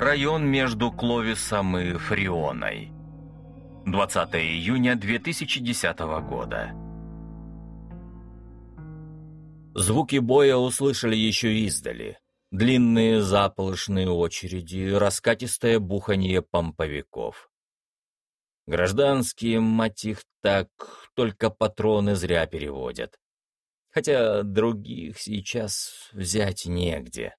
Район между Кловисом и Фрионой. 20 июня 2010 года. Звуки боя услышали еще издали. Длинные заполошные очереди, раскатистое буханье помповиков. Гражданские, мать их так, только патроны зря переводят. Хотя других сейчас взять негде.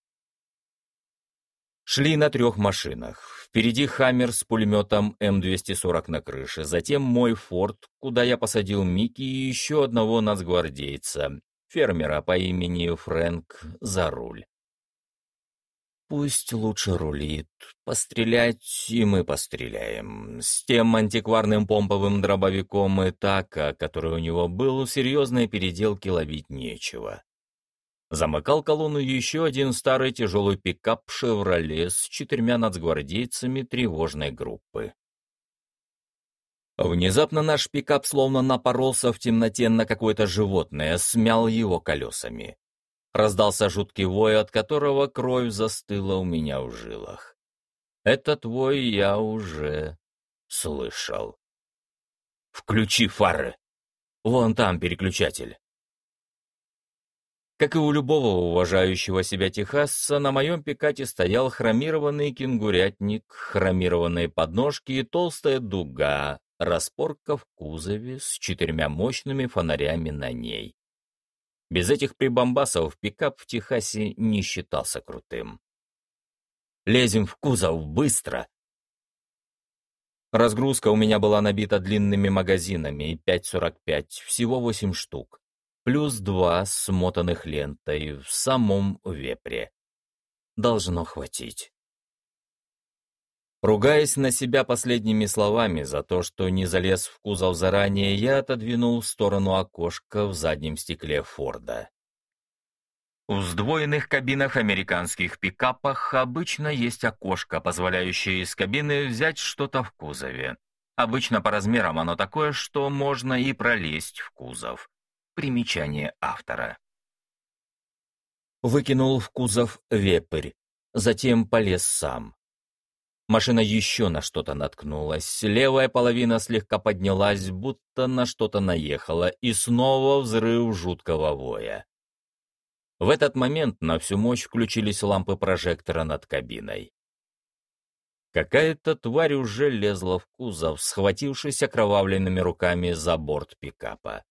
Шли на трех машинах. Впереди «Хаммер» с пулеметом М-240 на крыше, затем мой «Форд», куда я посадил Микки и еще одного нацгвардейца, фермера по имени Фрэнк, за руль. Пусть лучше рулит. Пострелять и мы постреляем. С тем антикварным помповым дробовиком и така, который у него был, серьезные переделки ловить нечего. Замыкал колонну еще один старый тяжелый пикап «Шевроле» с четырьмя нацгвардейцами тревожной группы. Внезапно наш пикап словно напоролся в темноте на какое-то животное, смял его колесами. Раздался жуткий вой, от которого кровь застыла у меня в жилах. Этот вой я уже слышал. «Включи фары! Вон там переключатель!» Как и у любого уважающего себя техасца, на моем пикате стоял хромированный кенгурятник, хромированные подножки и толстая дуга, распорка в кузове с четырьмя мощными фонарями на ней. Без этих прибамбасов пикап в Техасе не считался крутым. «Лезем в кузов, быстро!» Разгрузка у меня была набита длинными магазинами, 5,45, всего 8 штук, плюс два смотанных лентой в самом вепре. Должно хватить. Ругаясь на себя последними словами за то, что не залез в кузов заранее, я отодвинул в сторону окошка в заднем стекле Форда. В сдвоенных кабинах американских пикапах обычно есть окошко, позволяющее из кабины взять что-то в кузове. Обычно по размерам оно такое, что можно и пролезть в кузов. Примечание автора. Выкинул в кузов вепрь, затем полез сам. Машина еще на что-то наткнулась. Левая половина слегка поднялась, будто на что-то наехала, и снова взрыв жуткого воя. В этот момент на всю мощь включились лампы прожектора над кабиной. Какая-то тварь уже лезла в кузов, схватившись окровавленными руками за борт пикапа.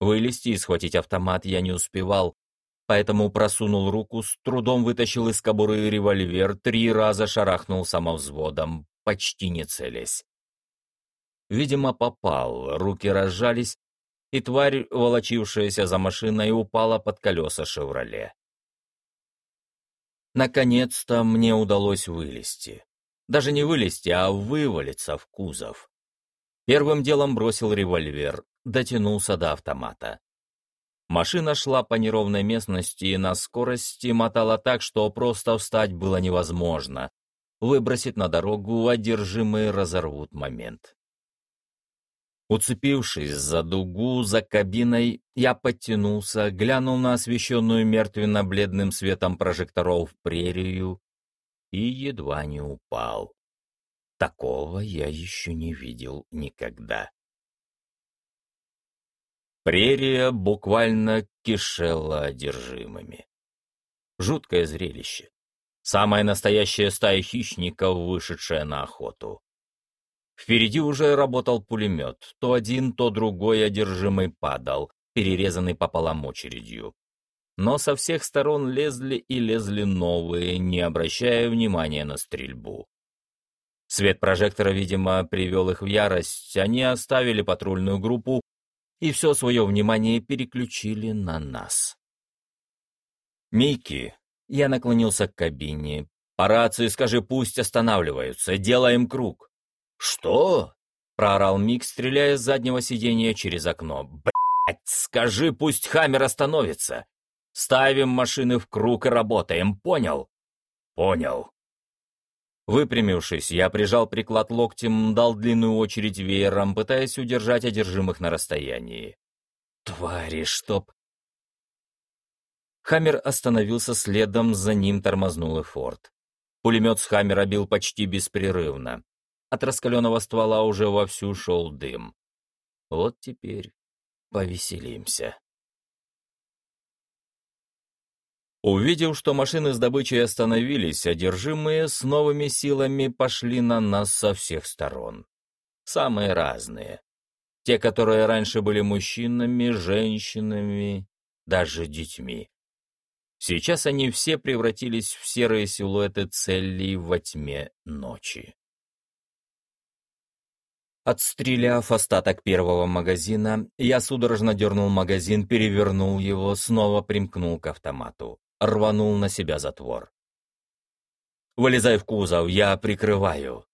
Вылезти и схватить автомат я не успевал, поэтому просунул руку, с трудом вытащил из кобуры револьвер, три раза шарахнул самовзводом, почти не целясь. Видимо, попал, руки разжались, и тварь, волочившаяся за машиной, упала под колеса «Шевроле». Наконец-то мне удалось вылезти. Даже не вылезти, а вывалиться в кузов. Первым делом бросил револьвер, дотянулся до автомата. Машина шла по неровной местности и на скорости мотала так, что просто встать было невозможно. Выбросить на дорогу одержимые разорвут момент. Уцепившись за дугу, за кабиной, я подтянулся, глянул на освещенную мертвенно-бледным светом прожекторов прерию и едва не упал. Такого я еще не видел никогда. Прерия буквально кишела одержимыми. Жуткое зрелище. Самая настоящая стая хищников, вышедшая на охоту. Впереди уже работал пулемет. То один, то другой одержимый падал, перерезанный пополам очередью. Но со всех сторон лезли и лезли новые, не обращая внимания на стрельбу. Свет прожектора, видимо, привел их в ярость. Они оставили патрульную группу и все свое внимание переключили на нас. «Микки!» — я наклонился к кабине. «По рации скажи, пусть останавливаются, делаем круг». «Что?» — проорал Мик, стреляя с заднего сиденья через окно. «Блядь, скажи, пусть Хаммер остановится. Ставим машины в круг и работаем, понял?» «Понял», Выпрямившись, я прижал приклад локтем, дал длинную очередь веером, пытаясь удержать одержимых на расстоянии. «Твари, чтоб...» Хаммер остановился следом, за ним тормознул и Форд. Пулемет с «Хаммера» бил почти беспрерывно. От раскаленного ствола уже вовсю шел дым. Вот теперь повеселимся. Увидев, что машины с добычей остановились, одержимые с новыми силами пошли на нас со всех сторон. Самые разные. Те, которые раньше были мужчинами, женщинами, даже детьми. Сейчас они все превратились в серые силуэты целей во тьме ночи. Отстреляв остаток первого магазина, я судорожно дернул магазин, перевернул его, снова примкнул к автомату рванул на себя затвор. «Вылезай в кузов, я прикрываю».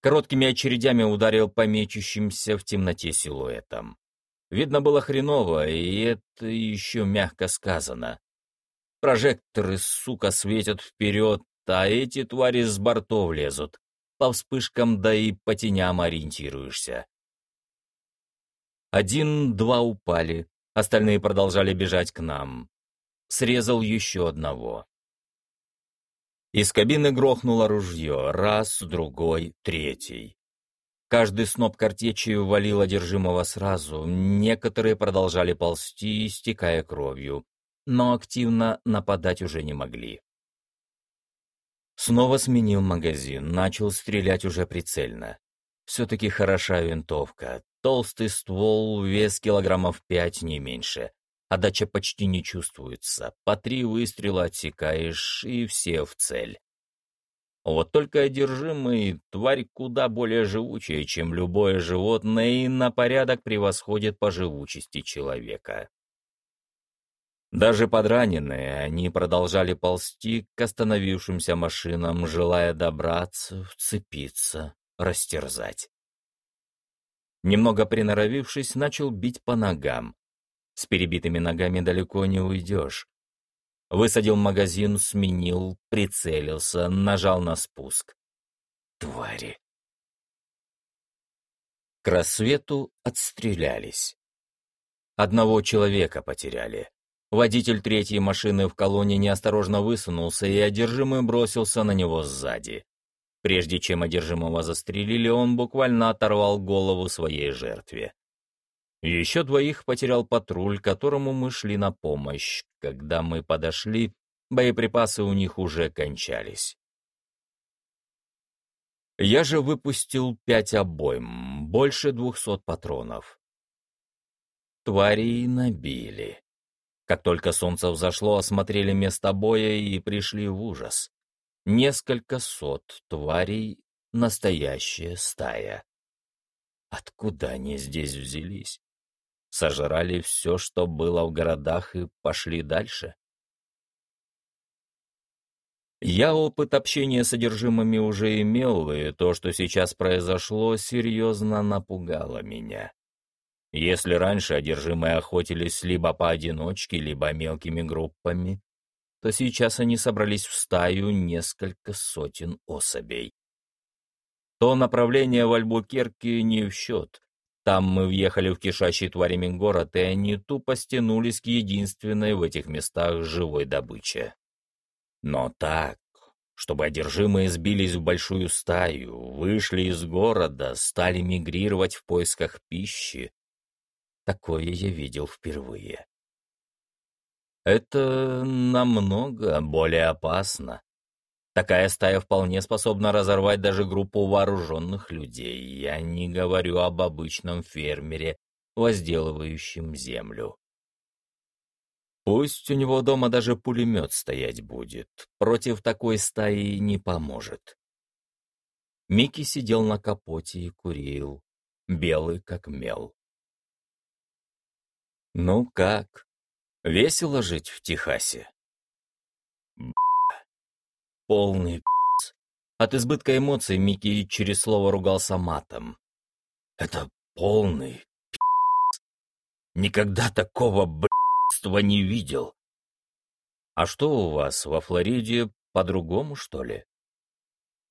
Короткими очередями ударил по мечущимся в темноте силуэтам. Видно было хреново, и это еще мягко сказано. Прожекторы, сука, светят вперед, а эти твари с бортов лезут. По вспышкам, да и по теням ориентируешься. Один-два упали, остальные продолжали бежать к нам срезал еще одного. Из кабины грохнуло ружье, раз, другой, третий. Каждый сноп картечи валил одержимого сразу, некоторые продолжали ползти, истекая кровью, но активно нападать уже не могли. Снова сменил магазин, начал стрелять уже прицельно. Все-таки хороша винтовка, толстый ствол, вес килограммов пять, не меньше. Отдача почти не чувствуется. По три выстрела отсекаешь, и все в цель. Вот только одержимый тварь куда более живучая, чем любое животное, и на порядок превосходит по живучести человека. Даже подраненные, они продолжали ползти к остановившимся машинам, желая добраться, вцепиться, растерзать. Немного приноровившись, начал бить по ногам, с перебитыми ногами далеко не уйдешь. Высадил магазин, сменил, прицелился, нажал на спуск. Твари. К рассвету отстрелялись. Одного человека потеряли. Водитель третьей машины в колонне неосторожно высунулся, и одержимый бросился на него сзади. Прежде чем одержимого застрелили, он буквально оторвал голову своей жертве. Еще двоих потерял патруль, которому мы шли на помощь. Когда мы подошли, боеприпасы у них уже кончались. Я же выпустил пять обойм, больше двухсот патронов. Тварей набили. Как только солнце взошло, осмотрели место боя и пришли в ужас. Несколько сот тварей, настоящая стая. Откуда они здесь взялись? Сожрали все, что было в городах, и пошли дальше. Я опыт общения с содержимыми уже имел, и то, что сейчас произошло, серьезно напугало меня. Если раньше одержимые охотились либо поодиночке, либо мелкими группами, то сейчас они собрались в стаю несколько сотен особей. То направление в Альбукерке не в счет. Там мы въехали в кишащий тварями город, и они тупо стянулись к единственной в этих местах живой добыче. Но так, чтобы одержимые сбились в большую стаю, вышли из города, стали мигрировать в поисках пищи, такое я видел впервые. Это намного более опасно, Такая стая вполне способна разорвать даже группу вооруженных людей. Я не говорю об обычном фермере, возделывающем землю. Пусть у него дома даже пулемет стоять будет, против такой стаи не поможет. Микки сидел на капоте и курил, белый как мел. Ну как, весело жить в Техасе? Полный От избытка эмоций Микки через слово ругался матом. Это полный Никогда такого б***ства не видел. А что у вас во Флориде по-другому, что ли?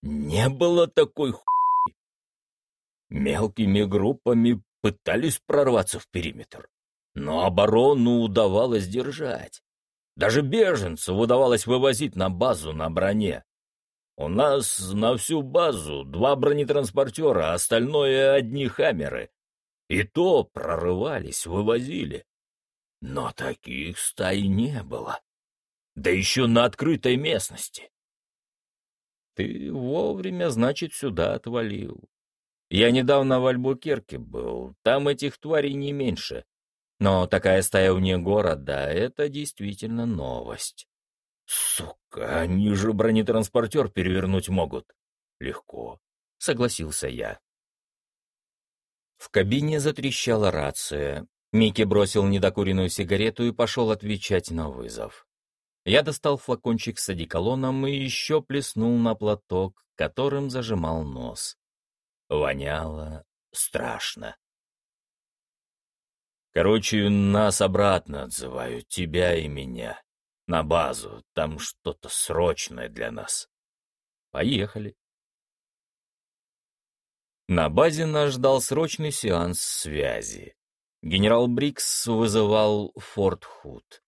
Не было такой хуй. Мелкими группами пытались прорваться в периметр, но оборону удавалось держать. Даже беженцев удавалось вывозить на базу на броне. У нас на всю базу два бронетранспортера, а остальное — одни хаммеры. И то прорывались, вывозили. Но таких стай не было. Да еще на открытой местности. Ты вовремя, значит, сюда отвалил. Я недавно в Альбукерке был, там этих тварей не меньше. Но такая стая вне города — это действительно новость. Сука, они же бронетранспортер перевернуть могут. Легко, согласился я. В кабине затрещала рация. Микки бросил недокуренную сигарету и пошел отвечать на вызов. Я достал флакончик с одеколоном и еще плеснул на платок, которым зажимал нос. Воняло страшно. Короче, нас обратно отзывают, тебя и меня. На базу, там что-то срочное для нас. Поехали. На базе нас ждал срочный сеанс связи. Генерал Брикс вызывал Форт Худ.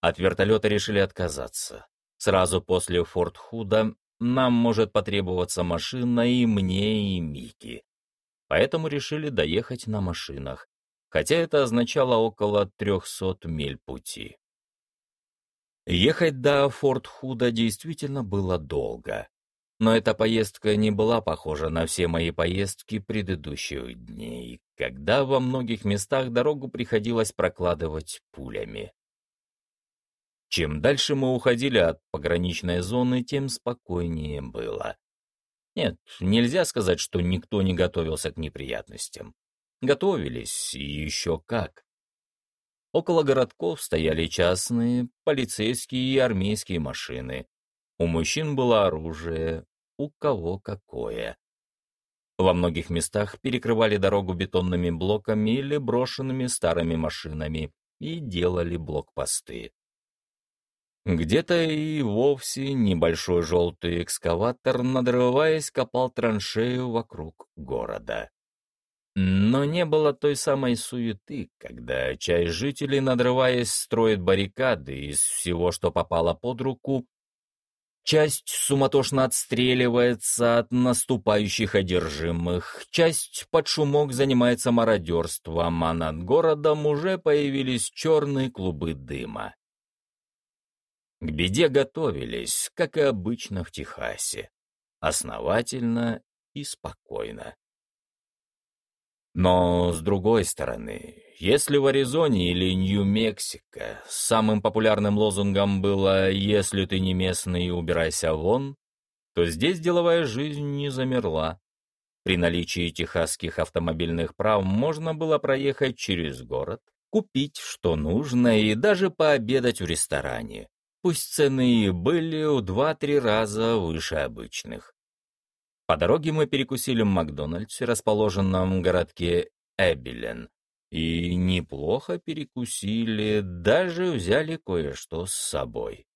От вертолета решили отказаться. Сразу после Форт Худа нам может потребоваться машина и мне, и Мики. Поэтому решили доехать на машинах, хотя это означало около 300 миль пути. Ехать до Форт Худа действительно было долго. Но эта поездка не была похожа на все мои поездки предыдущих дней, когда во многих местах дорогу приходилось прокладывать пулями. Чем дальше мы уходили от пограничной зоны, тем спокойнее было. Нет, нельзя сказать, что никто не готовился к неприятностям. Готовились, и еще как. Около городков стояли частные, полицейские и армейские машины. У мужчин было оружие, у кого какое. Во многих местах перекрывали дорогу бетонными блоками или брошенными старыми машинами и делали блокпосты. Где-то и вовсе небольшой желтый экскаватор, надрываясь, копал траншею вокруг города. Но не было той самой суеты, когда часть жителей, надрываясь, строит баррикады из всего, что попало под руку, Часть суматошно отстреливается от наступающих одержимых, часть под шумок занимается мародерством, а над городом уже появились черные клубы дыма. К беде готовились, как и обычно в Техасе, основательно и спокойно. Но, с другой стороны, если в Аризоне или Нью-Мексико самым популярным лозунгом было «если ты не местный, убирайся вон», то здесь деловая жизнь не замерла. При наличии техасских автомобильных прав можно было проехать через город, купить что нужно и даже пообедать в ресторане. Пусть цены и были в два-три раза выше обычных. По дороге мы перекусили в Макдональдсе, расположенном в городке Эбилен, и неплохо перекусили, даже взяли кое-что с собой.